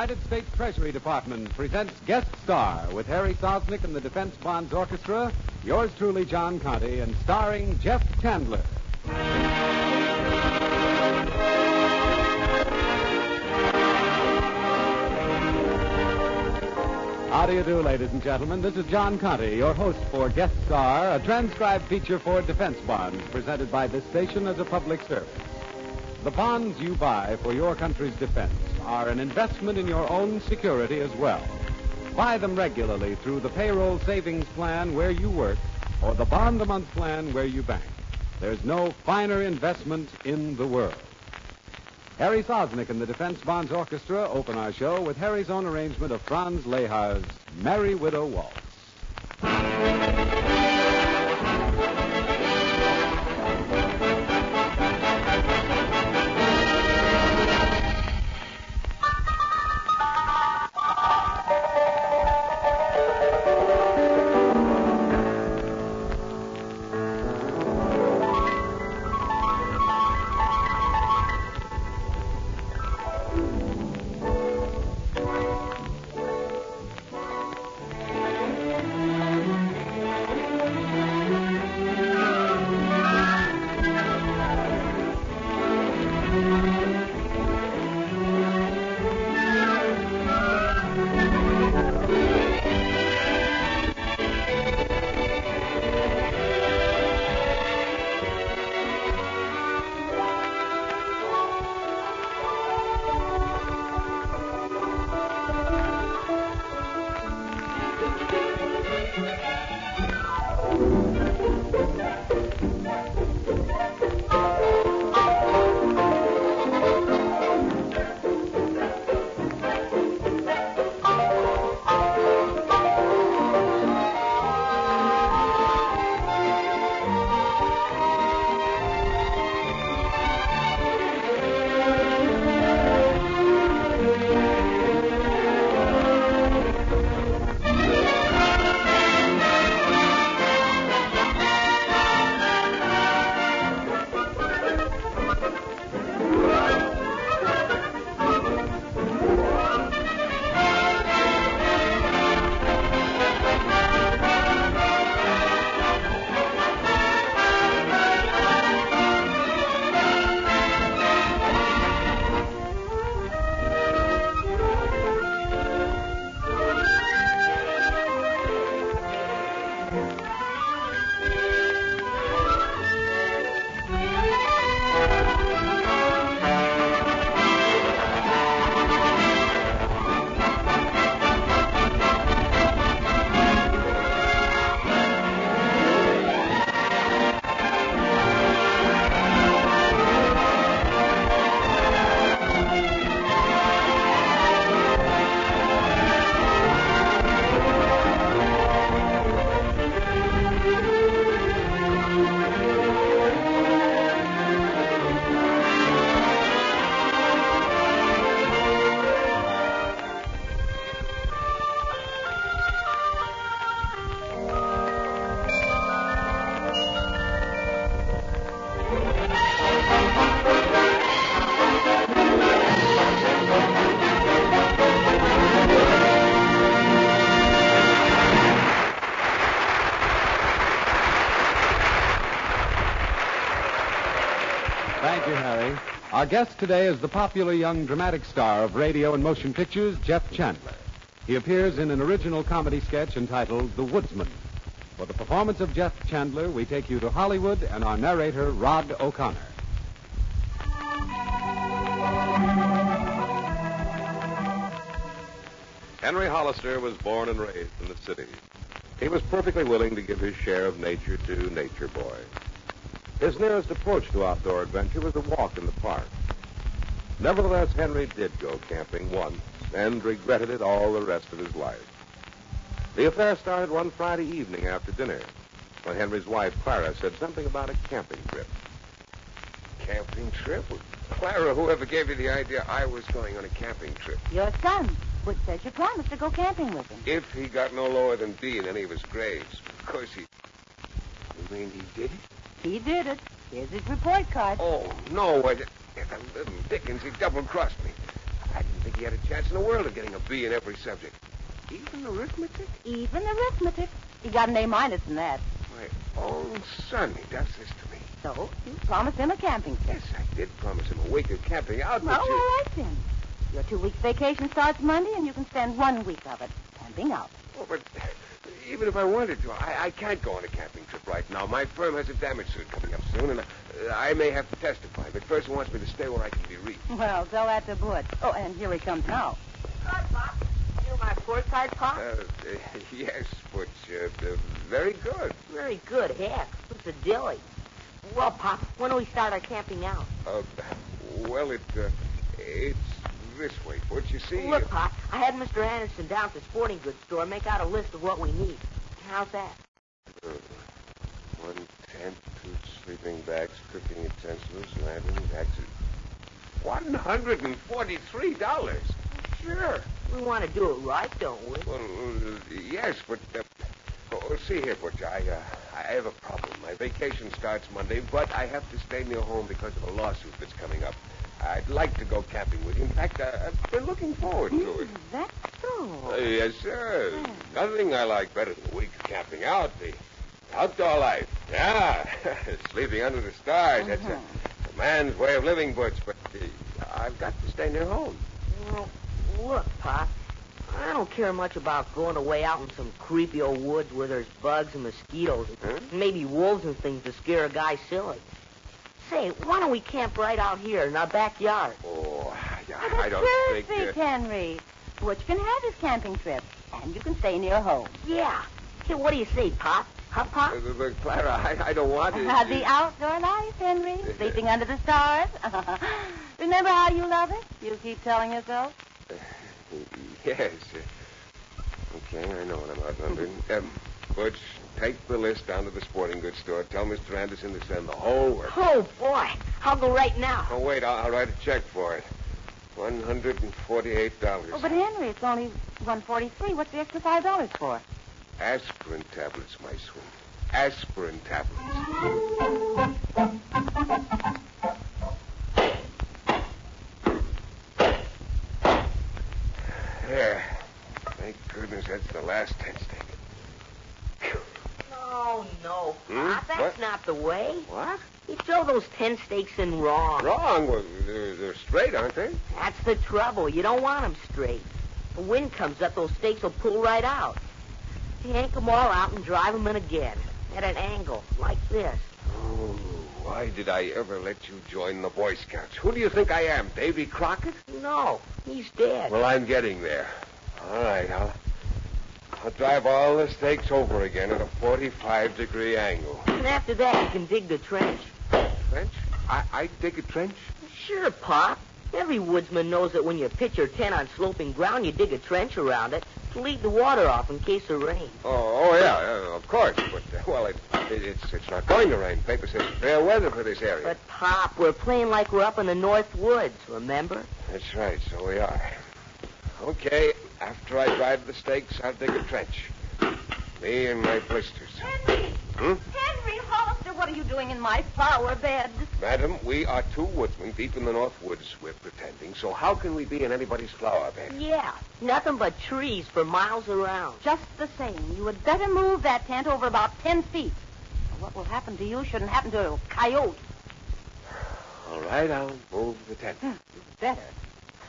United States Treasury Department presents Guest Star with Harry Sosnik and the Defense Bonds Orchestra, yours truly, John Conte, and starring Jeff Chandler. How do you do, ladies and gentlemen? This is John Conte, your host for Guest Star, a transcribed feature for Defense Bonds presented by this station as a public service. The bonds you buy for your country's defense are an investment in your own security as well. Buy them regularly through the payroll savings plan where you work or the bond a month plan where you bank. There's no finer investment in the world. Harry Sosnik and the Defense Bonds Orchestra open our show with Harry's own arrangement of Franz Lehar's Merry Widow Waltz. Guest today is the popular young dramatic star of radio and motion pictures, Jeff Chandler. He appears in an original comedy sketch entitled The Woodsman. For the performance of Jeff Chandler, we take you to Hollywood and our narrator, Rod O'Connor. Henry Hollister was born and raised in the city. He was perfectly willing to give his share of nature to Nature Boy. His nearest approach to outdoor adventure was a walk in the park. Nevertheless, Henry did go camping once and regretted it all the rest of his life. The affair started one Friday evening after dinner when Henry's wife, Clara, said something about a camping trip. Camping trip? Clara, whoever gave you the idea I was going on a camping trip? Your son, which says you promised to go camping with him. If he got no lower than B in any of his grades. Of course he. You mean he did it? He did it. Here's his report card. Oh, no. I, little Dickens, he double crossed me. I didn't think he had a chance in the world of getting a B in every subject. Even arithmetic? Even arithmetic. He got an A minus in that. My own son, he does this to me. So you promised him a camping trip. Yes, I did promise him a week of camping out, Well, but all you... right then. Your two weeks vacation starts Monday, and you can spend one week of it camping out. Oh, but even if I wanted to, I, I can't go on a camping trip right now. My firm has a damage suit coming up soon, and I, I may have to testify. But first, he wants me to stay where I can be reached. Well, tell that to Butch. Oh, and here he comes now. Good, Pop. You my scorecard, Pop? Uh, yes, but uh, uh, very good. Very good. Heck, it's a dilly. Well, Pop, when do we start our camping out? Uh, well, it uh, it's this way, Butch. You see, Look, Pop, I had Mr. Anderson down at the sporting goods store make out a list of what we need. How's that? One tent, two sleeping bags, cooking utensils, lanterns, axes. One hundred and forty-three dollars. Sure. We want to do it right, don't we? Well, uh, yes, but uh, oh, see here, Butch. I uh, I have a problem. My vacation starts Monday, but I have to stay near home because of a lawsuit that's coming up. I'd like to go camping with you. In fact, uh, I've been looking forward to it. That's so. Uh, yes, sir. Nothing I like better than a week of camping out. The outdoor life. Yeah. Sleeping under the stars. That's a, a man's way of living, Butch. But uh, I've got to stay near home. Well, look, Pop, I don't care much about going away out in some creepy old woods where there's bugs and mosquitoes and Huh? maybe wolves and things to scare a guy silly. Say, why don't we camp right out here in our backyard? Oh, I, Oh, I don't perfect, think. Uh, Henry. Butch can have his camping trip, and you can stay near home. Yeah. Hey, what do you say, Pop? Huh, Pop? uh, but Clara, I, I don't want to. Uh, the outdoor life, Henry. Sleeping under the stars. Remember how you love it? You keep telling yourself. Yes. uh, Okay, I know what I'm outnumbered. Um, Butch, take the list down to the sporting goods store. Tell Mr. Anderson to send the whole work. Oh, boy. I'll go right now. Oh, wait, I'll, I'll write a check for it. One hundred and forty-eight dollars. Oh, but Henry, it's only 143. What's the extra five dollars for? Aspirin tablets, my sweet. Aspirin tablets. There. Thank goodness that's the last tent stake. No, no, Hmm? Pop. That's What? not the way. What? You throw those ten stakes in wrong. Wrong. Well, they're, they're straight, aren't they? That's the trouble. You don't want them straight. The wind comes up, those stakes will pull right out. Yank them all out and drive them in again. At an angle, like this. Oh, why did I ever let you join the Boy Scouts? Who do you think I am, Davy Crockett? No, he's dead. Well, I'm getting there. All right, I'll, I'll drive all the stakes over again at a 45 degree angle. And after that, you can dig the trench. Trench? I, I dig a trench? Sure, Pop. Every woodsman knows that when you pitch your tent on sloping ground, you dig a trench around it to lead the water off in case of rain. Oh, oh yeah, yeah, of course. But, uh, well, it, it, it's, it's not going to rain. Paper says fair weather for this area. But, Pop, we're playing like we're up in the North Woods, remember? That's right, so we are. Okay, after I drive the stakes, I'll dig a trench. Me and my blisters. Henry! Hmm? Henry Hollister, what are you doing in my flower bed? Madam, we are two woodsmen deep in the North Woods, we're pretending. So how can we be in anybody's flower bed? Yeah, nothing but trees for miles around. Just the same, you had better move that tent over about ten feet. Or What will happen to you shouldn't happen to a coyote. All right, I'll move the tent. Hmm, better.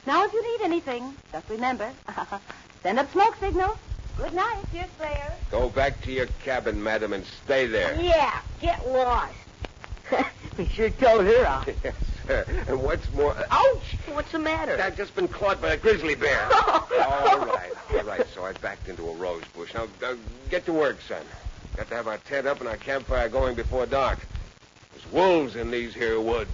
Now, if you need anything, just remember, send up smoke signals. Good night, dear Slayer. Go back to your cabin, madam, and stay there. Yeah, get lost. we sure told her off. yes, sir. And what's more... Ouch! What's the matter? I've just been caught by a grizzly bear. all right, all right. So I backed into a rose bush. Now, uh, get to work, son. Got to have our tent up and our campfire going before dark. There's wolves in these here woods.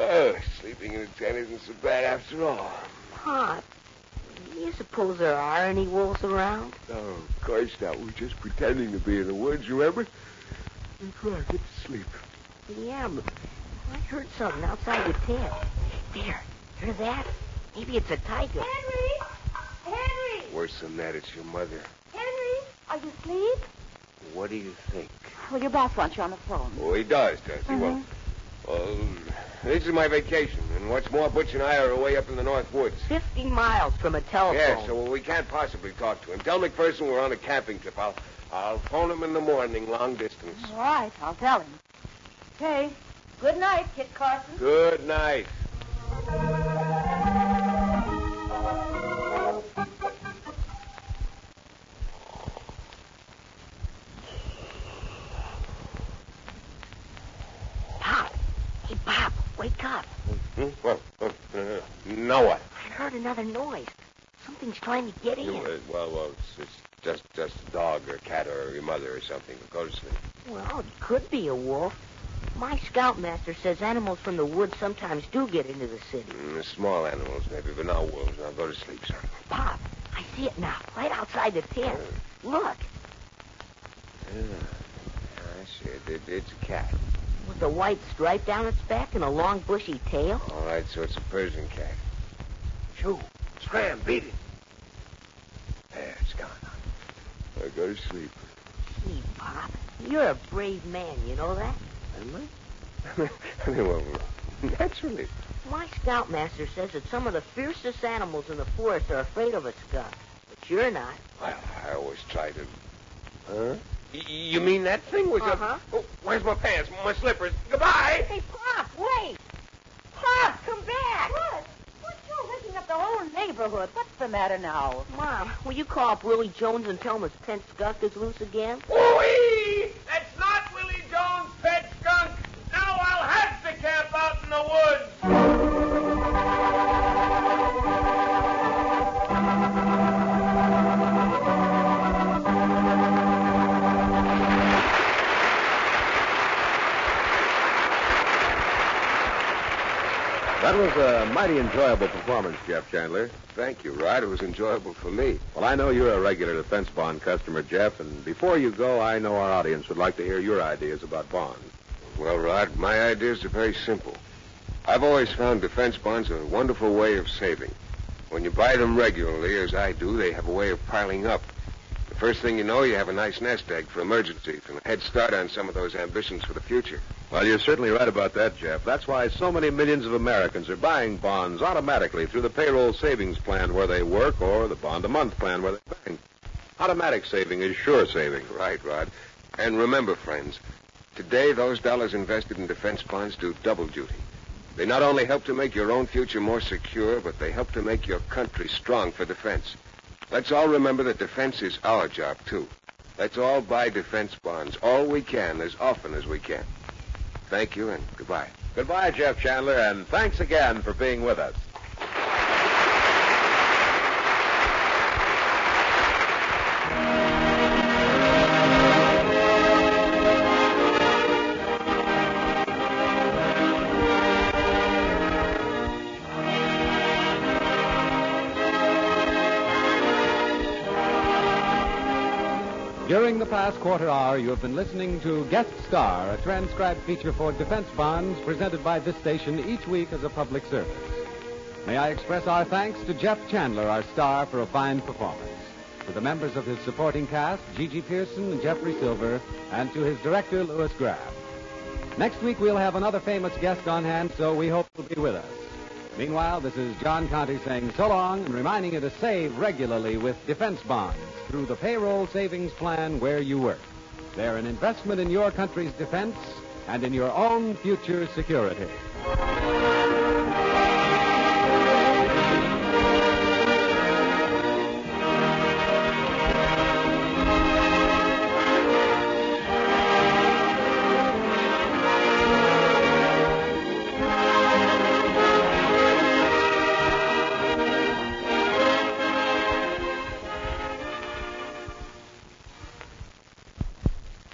Oh, sleeping in a tent isn't so bad after all. Pop, suppose there are any wolves around? Oh, no, of course not. We're just pretending to be in the woods, remember? Come on, get to sleep. Yeah, but I heard something outside the tent. There, hear that? Maybe it's a tiger. Henry! Henry! Worse than that, it's your mother. Henry! Are you asleep? What do you think? Well, your boss wants you on the phone. Oh, he does, does he? Well, well, this is my vacation, and what's more, Butch and I are away up in the North Woods. 50 miles from a telephone. Yeah, so we can't possibly talk to him. Tell McPherson we're on a camping trip. I'll, I'll phone him in the morning, long distance. All right, I'll tell him. Okay. Good night, Kit Carson. Good night. Trying to get in. Uh, well, well, it's, it's just just a dog or a cat or your mother or something. Go to sleep. Well, it could be a wolf. My scoutmaster says animals from the woods sometimes do get into the city. Mm, small animals, maybe, but not wolves. Now go to sleep, son. Pop, I see it now, right outside the tent. Look, Yeah, I see it. it. It's a cat. with a white stripe down its back and a long bushy tail. All right, so it's a Persian cat. Shoo, scram, beat it. There, it's gone. Go to sleep. Gee, Pop, you're a brave man, you know that? Am I? I mean, well, naturally. My scoutmaster says that some of the fiercest animals in the forest are afraid of a skunk. But you're not. Well, I always try to. Huh? Y- you mean that thing was Uh-huh. a... Oh, where's my pants? My slippers? Goodbye! Hey, Pop, wait! Pop, come back! What? What, you're waking up the whole neighborhood. What's the matter now? Mom, will you call up Willie Jones and tell him his pet skunk is loose again? Woo-wee! Was a mighty enjoyable performance, Jeff Chandler. Thank you, Rod. It was enjoyable for me. Well, I know you're a regular defense bond customer, Jeff, and before you go, I know our audience would like to hear your ideas about bonds. Well, Rod, my ideas are very simple. I've always found defense bonds a wonderful way of saving. When you buy them regularly, as I do, they have a way of piling up. First thing you know, you have a nice nest egg for emergencies and a head start on some of those ambitions for the future. Well, you're certainly right about that, Jeff. That's why so many millions of Americans are buying bonds automatically through the payroll savings plan where they work or the bond a month plan where they bank. Automatic saving is sure saving. Right, Rod. And remember, friends, today those dollars invested in defense bonds do double duty. They not only help to make your own future more secure, but they help to make your country strong for defense. Let's all remember that defense is our job, too. Let's all buy defense bonds, all we can, as often as we can. Thank you, and goodbye. Goodbye, Jeff Chandler, and thanks again for being with us. During the past quarter hour, you have been listening to Guest Star, a transcribed feature for defense bonds presented by this station each week as a public service. May I express our thanks to Jeff Chandler, our star, for a fine performance. To the members of his supporting cast, GeGe Pearson and Jeffrey Silver, and to his director, Louis Graff. Next week, we'll have another famous guest on hand, so we hope you'll be with us. Meanwhile, this is John Conte saying so long and reminding you to save regularly with defense bonds through the payroll savings plan where you work. They're an investment in your country's defense and in your own future security.